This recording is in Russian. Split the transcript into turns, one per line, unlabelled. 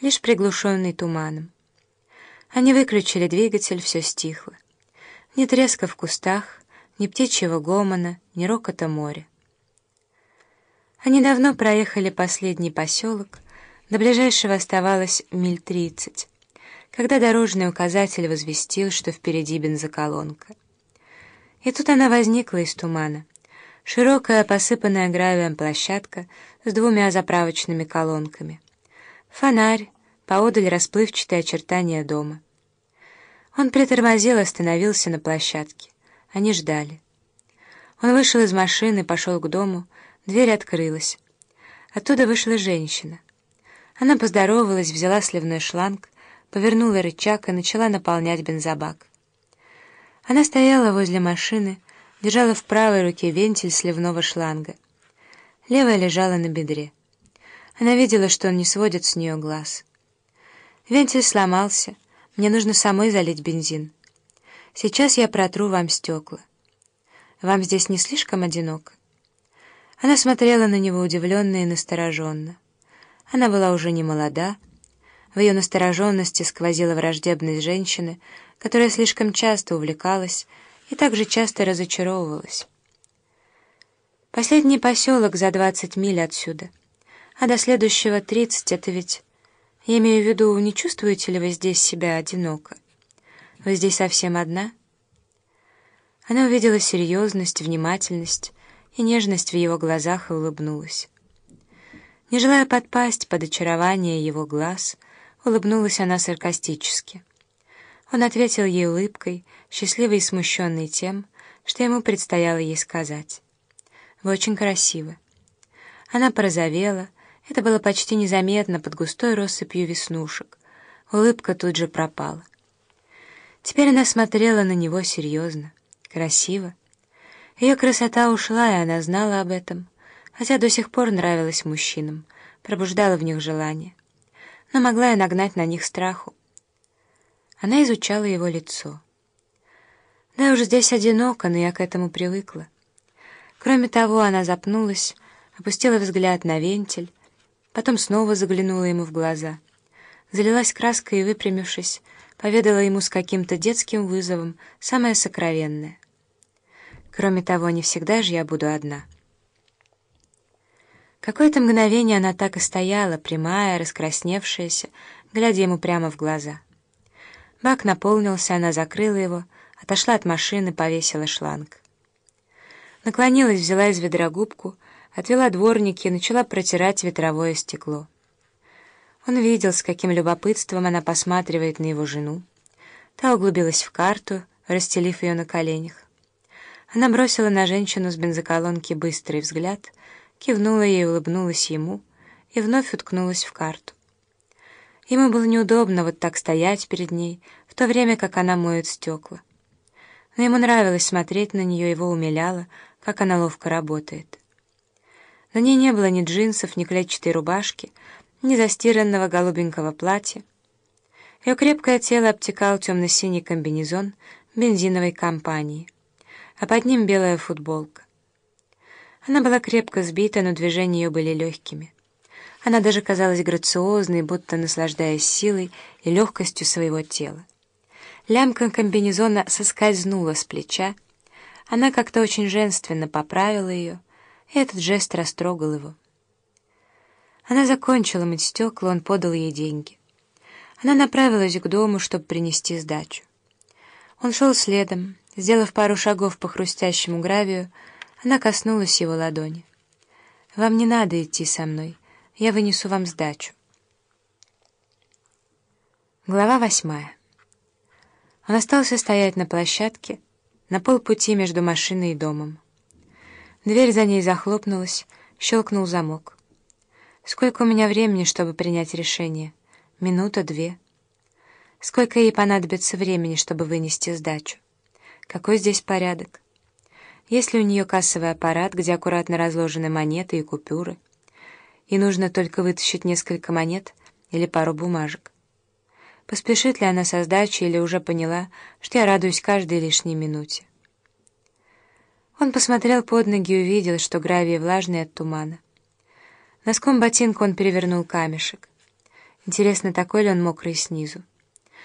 лишь приглушенный туманом. Они выключили двигатель, все стихло. Ни треска в кустах, ни птичьего гомона, ни рокота моря. Они давно проехали последний поселок, до ближайшего оставалось миль тридцать, когда дорожный указатель возвестил, что впереди бензоколонка. И тут она возникла из тумана. Широкая, посыпанная гравием площадка с двумя заправочными колонками. Фонарь, поодаль расплывчатые очертания дома. Он притормозил и остановился на площадке. Они ждали. Он вышел из машины, пошел к дому, дверь открылась. Оттуда вышла женщина. Она поздоровалась, взяла сливной шланг, повернула рычаг и начала наполнять бензобак. Она стояла возле машины, держала в правой руке вентиль сливного шланга. Левая лежала на бедре. Она видела, что он не сводит с нее глаз. Вентиль сломался. Мне нужно самой залить бензин. Сейчас я протру вам стекла. Вам здесь не слишком одиноко? Она смотрела на него удивленно и настороженно. Она была уже не молода. В ее настороженности сквозила враждебность женщины, которая слишком часто увлекалась и также часто разочаровывалась. Последний поселок за двадцать миль отсюда, а до следующего тридцать — это ведь... Я имею в виду, не чувствуете ли вы здесь себя одиноко? Вы здесь совсем одна?» Она увидела серьезность, внимательность и нежность в его глазах и улыбнулась. Не желая подпасть под очарование его глаз, улыбнулась она саркастически. Он ответил ей улыбкой, счастливый и смущенный тем, что ему предстояло ей сказать. «Вы очень красивы». Она порозовела, это было почти незаметно под густой россыпью веснушек. Улыбка тут же пропала. Теперь она смотрела на него серьезно, красиво. Ее красота ушла, и она знала об этом, хотя до сих пор нравилась мужчинам, пробуждала в них желание. Но могла и нагнать на них страху. Она изучала его лицо. Да уж здесь одиноко, но я к этому привыкла. Кроме того, она запнулась, опустила взгляд на вентиль, потом снова заглянула ему в глаза, залилась краской и, выпрямившись, поведала ему с каким-то детским вызовом самое сокровенное. Кроме того, не всегда же я буду одна. Какое-то мгновение она так и стояла, прямая, раскрасневшаяся, глядя ему прямо в глаза — Бак наполнился, она закрыла его, отошла от машины, повесила шланг. Наклонилась, взяла из ведра губку, отвела дворники и начала протирать ветровое стекло. Он видел, с каким любопытством она посматривает на его жену. Та углубилась в карту, расстелив ее на коленях. Она бросила на женщину с бензоколонки быстрый взгляд, кивнула ей, улыбнулась ему и вновь уткнулась в карту. Ему было неудобно вот так стоять перед ней, в то время как она моет стекла. Но ему нравилось смотреть на нее, его умиляло, как она ловко работает. На ней не было ни джинсов, ни клетчатой рубашки, ни застиранного голубенького платья. Ее крепкое тело обтекал темно-синий комбинезон бензиновой компании, а под ним белая футболка. Она была крепко сбита, но движения ее были легкими. Она даже казалась грациозной, будто наслаждаясь силой и легкостью своего тела. Лямка комбинезона соскользнула с плеча. Она как-то очень женственно поправила ее, этот жест растрогал его. Она закончила мыть стекла, он подал ей деньги. Она направилась к дому, чтобы принести сдачу. Он шел следом. Сделав пару шагов по хрустящему гравию, она коснулась его ладони. «Вам не надо идти со мной. Я вынесу вам сдачу. Глава восьмая. Он остался стоять на площадке, на полпути между машиной и домом. Дверь за ней захлопнулась, щелкнул замок. Сколько у меня времени, чтобы принять решение? Минута, две. Сколько ей понадобится времени, чтобы вынести сдачу? Какой здесь порядок? Есть ли у нее кассовый аппарат, где аккуратно разложены монеты и купюры? и нужно только вытащить несколько монет или пару бумажек. Поспешит ли она со сдачей или уже поняла, что я радуюсь каждой лишней минуте? Он посмотрел под ноги и увидел, что гравий влажный от тумана. Носком ботинка он перевернул камешек. Интересно, такой ли он мокрый снизу?